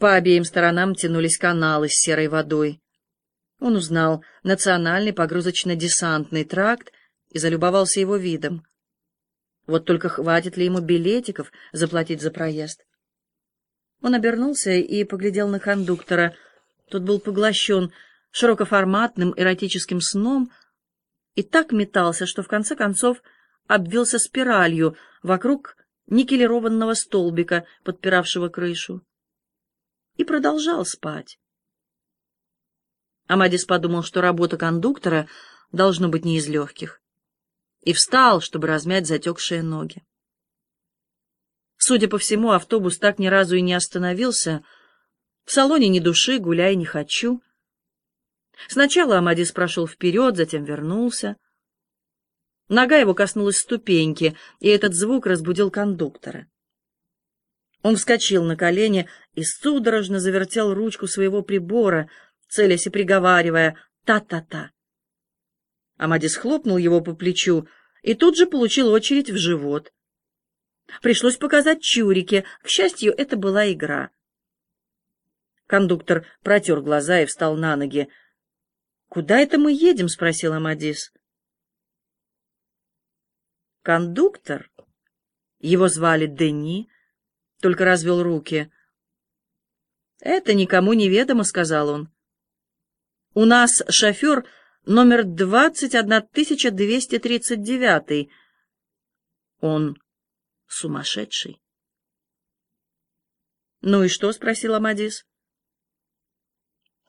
По обеим сторонам тянулись каналы с серой водой. Он узнал национальный погрузочно-десантный тракт и залюбовался его видом. Вот только хватит ли ему билетиков заплатить за проезд? Он обернулся и поглядел на кондуктора. Тот был поглощен широкоформатным эротическим сном и так метался, что в конце концов обвился спиралью вокруг никелированного столбика, подпиравшего крышу, и продолжал спать. Амадис подумал, что работа кондуктора должно быть не из легких, и встал, чтобы размять затекшие ноги. Судя по всему, автобус так ни разу и не остановился. В салоне ни души, гуляй не хочу. Сначала Амадис прошел вперед, затем вернулся. Нога его коснулась ступеньки, и этот звук разбудил кондуктора. Он вскочил на колени и судорожно завертел ручку своего прибора, целясь и приговаривая «та-та-та». Амадис хлопнул его по плечу и тут же получил очередь в живот. Пришлось показать чурики. К счастью, это была игра. Кондуктор протер глаза и встал на ноги. «Куда это мы едем?» — спросил Амадис. Кондуктор, его звали Дени, только развел руки. «Это никому не ведомо», — сказал он. «У нас шофер номер двадцать одна тысяча двести тридцать девятый. Он сумасшедший». «Ну и что?» — спросил Амадис.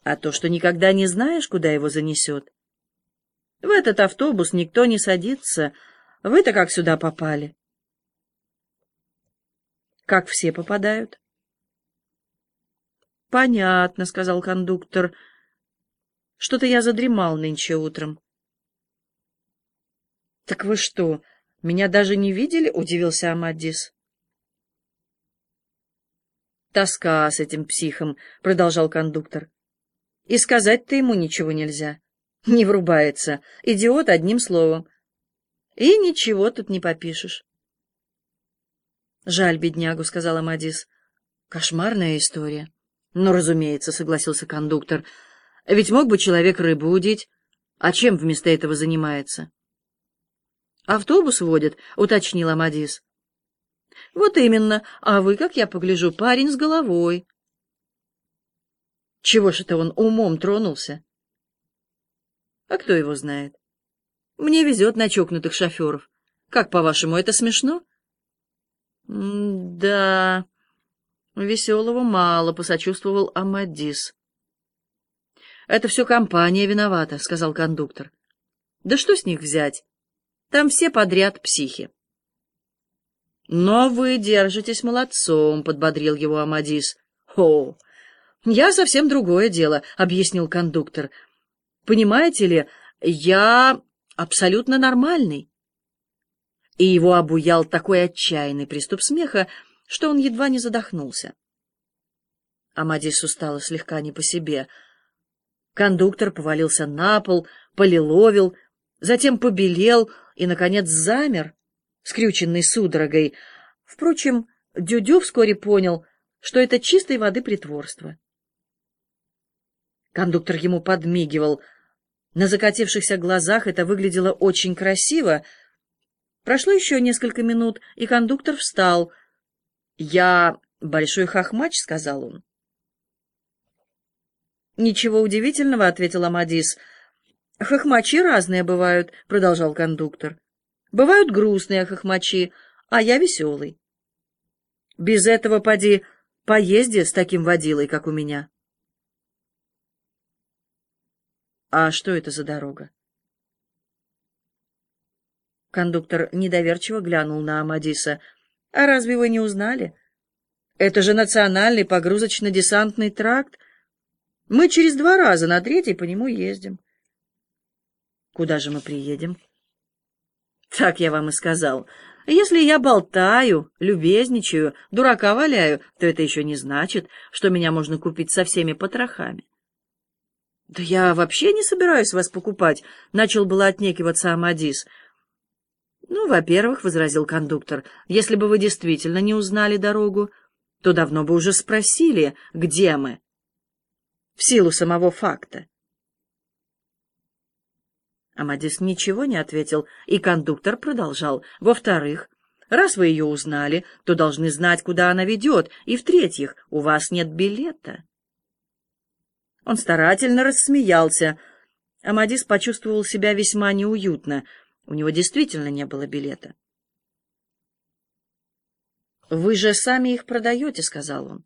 «А то, что никогда не знаешь, куда его занесет. В этот автобус никто не садится», — вы-то как сюда попали? Как все попадают? Понятно, сказал кондуктор. Что-то я задремал нынче утром. Так вы что, меня даже не видели? Удивился Амадис. Тоска с этим психом, продолжал кондуктор. И сказать-то ему ничего нельзя. Не врубается. Идиот одним словом. И ничего тут не попишешь. Жаль беднягу, сказала Мадис. Кошмарная история. Ну, разумеется, согласился кондуктор. Ведь мог бы человек рыбу удить. А чем вместо этого занимается? Автобус водит, уточнила Мадис. Вот именно. А вы, как я погляжу, парень с головой. Чего ж это он умом тронулся? А кто его знает? Мне везет на чокнутых шоферов. Как, по-вашему, это смешно? — Да, веселого мало, — посочувствовал Амадис. — Это все компания виновата, — сказал кондуктор. — Да что с них взять? Там все подряд психи. — Но вы держитесь молодцом, — подбодрил его Амадис. — О, я совсем другое дело, — объяснил кондуктор. — Понимаете ли, я абсолютно нормальный. И его обуял такой отчаянный приступ смеха, что он едва не задохнулся. Амадису стало слегка не по себе. Кондуктор повалился на пол, полиловил, затем побелел и, наконец, замер, скрюченный судорогой. Впрочем, Дюдю вскоре понял, что это чистой воды притворство. Кондуктор ему подмигивал — на закатившихся глазах это выглядело очень красиво. Прошло еще несколько минут, и кондуктор встал. «Я большой хохмач», — сказал он. «Ничего удивительного», — ответил Амадис. «Хохмачи разные бывают», — продолжал кондуктор. «Бывают грустные хохмачи, а я веселый. Без этого, поди, поезди с таким водилой, как у меня». А что это за дорога? Кондуктор недоверчиво глянул на Амадиса. А разве вы не узнали? Это же национальный погрузочно-десантный тракт. Мы через два раза на третий по нему ездим. Куда же мы приедем? Так я вам и сказал. Если я болтаю, любезничаю, дурака валяю, то это еще не значит, что меня можно купить со всеми потрохами. «Да я вообще не собираюсь вас покупать», — начал было отнекиваться Амадис. «Ну, во-первых», — возразил кондуктор, — «если бы вы действительно не узнали дорогу, то давно бы уже спросили, где мы, в силу самого факта. Амадис ничего не ответил, и кондуктор продолжал. Во-вторых, раз вы ее узнали, то должны знать, куда она ведет, и в-третьих, у вас нет билета. Он старательно рассмеялся. Амадис почувствовал себя весьма неуютно. У него действительно не было билета. «Вы же сами их продаете», — сказал он.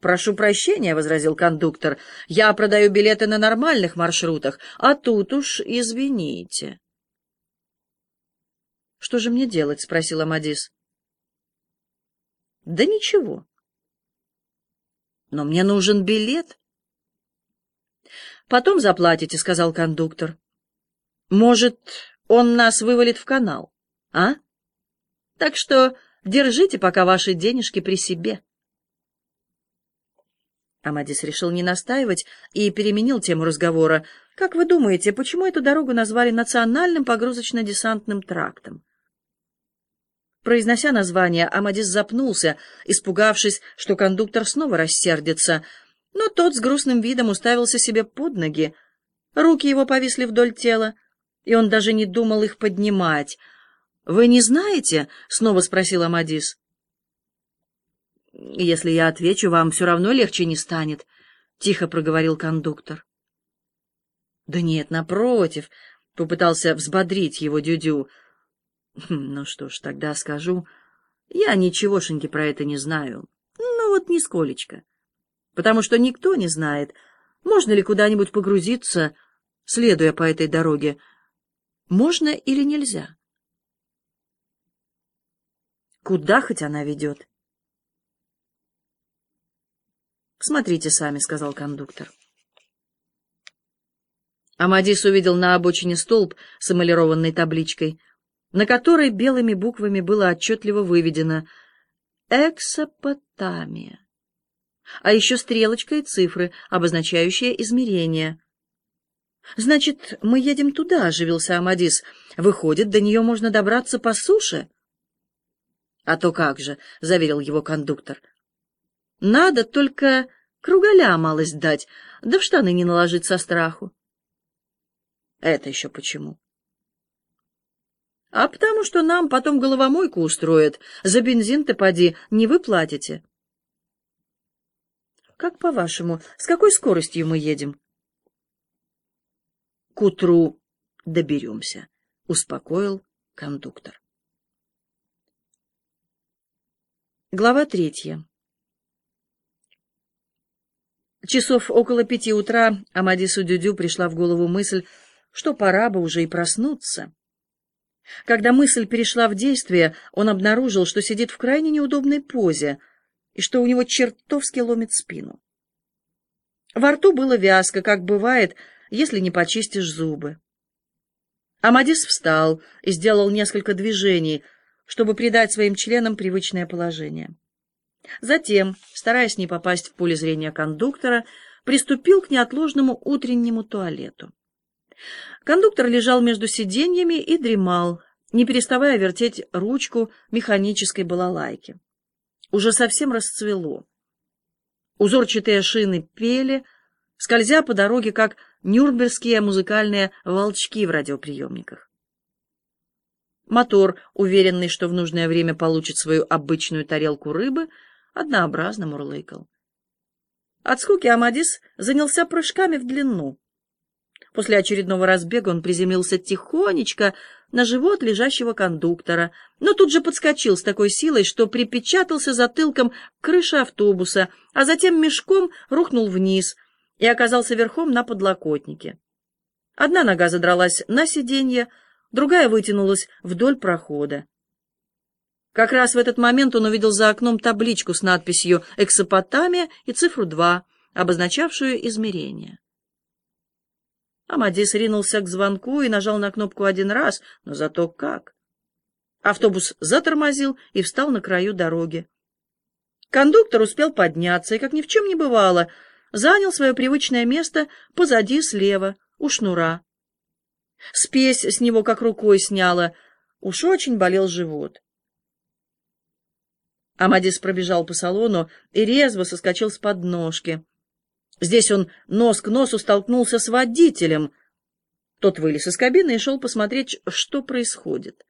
«Прошу прощения», — возразил кондуктор, — «я продаю билеты на нормальных маршрутах, а тут уж извините». «Что же мне делать?» — спросил Амадис. «Да ничего. Но мне нужен билет». «Потом заплатите», — сказал кондуктор. «Может, он нас вывалит в канал, а?» Так что держите пока ваши денежки при себе. Амадис решил не настаивать и переменил тему разговора. «Как вы думаете, почему эту дорогу назвали национальным погрузочно-десантным трактом?» Произнося название, Амадис запнулся, испугавшись, что кондуктор снова рассердится, но тот с грустным видом уставился себе под ноги. Руки его повисли вдоль тела, и он даже не думал их поднимать — «Вы не знаете?» — снова спросил Амадис. «Если я отвечу, вам все равно легче не станет», — тихо проговорил кондуктор. «Да нет, напротив», — попытался взбодрить его Дюдю. «Хм, «Ну что ж, тогда скажу. Я ничегошеньки про это не знаю. Ну вот нисколечко. Потому что никто не знает, можно ли куда-нибудь погрузиться, следуя по этой дороге. Можно или нельзя?» Куда хоть она ведет? «Смотрите сами», — сказал кондуктор. Амадис увидел на обочине столб с эмалированной табличкой, на которой белыми буквами было отчетливо выведено «Эксопотамия», а еще стрелочка и цифры, обозначающие измерения. «Значит, мы едем туда», — оживился Амадис. «Выходит, до нее можно добраться по суше?» «А то как же», — заверил его кондуктор. «Надо только кругаля малость дать, да в штаны не наложить со страху». «Это еще почему?» «А потому что нам потом головомойку устроят. За бензин-то, поди, не вы платите». «Как по-вашему, с какой скоростью мы едем?» «К утру доберемся», — успокоил кондуктор. Глава третья. Часов около пяти утра Амадису Дюдю пришла в голову мысль, что пора бы уже и проснуться. Когда мысль перешла в действие, он обнаружил, что сидит в крайне неудобной позе и что у него чертовски ломит спину. Во рту было вязко, как бывает, если не почистишь зубы. Амадис встал и сделал несколько движений — чтобы придать своим членам привычное положение. Затем, стараясь не попасть в поле зрения кондуктора, приступил к неотложному утреннему туалету. Кондуктор лежал между сиденьями и дремал, не переставая вертеть ручку механической балалайки. Уже совсем расцвело. Узорчатые шины пели, скользя по дороге, как нюрнбергские музыкальные волчки в радиоприемниках. Мотор, уверенный, что в нужное время получит свою обычную тарелку рыбы, однообразно мурлыкал. От скуки Амадис занялся прыжками в длину. После очередного разбега он приземлился тихонечко на живот лежащего кондуктора, но тут же подскочил с такой силой, что припечатался затылком к крыше автобуса, а затем мешком рухнул вниз и оказался верхом на подлокотнике. Одна нога задралась на сиденье, другая вытянулась вдоль прохода. Как раз в этот момент он увидел за окном табличку с надписью «Эксопотамия» и цифру 2, обозначавшую измерение. Амадис ринулся к звонку и нажал на кнопку один раз, но зато как. Автобус затормозил и встал на краю дороги. Кондуктор успел подняться и, как ни в чем не бывало, занял свое привычное место позади слева, у шнура. Спесь с него как рукой сняла. Уж очень болел живот. Амадис пробежал по салону и резво соскочил с подножки. Здесь он нос к носу столкнулся с водителем. Тот вылез из кабины и шел посмотреть, что происходит.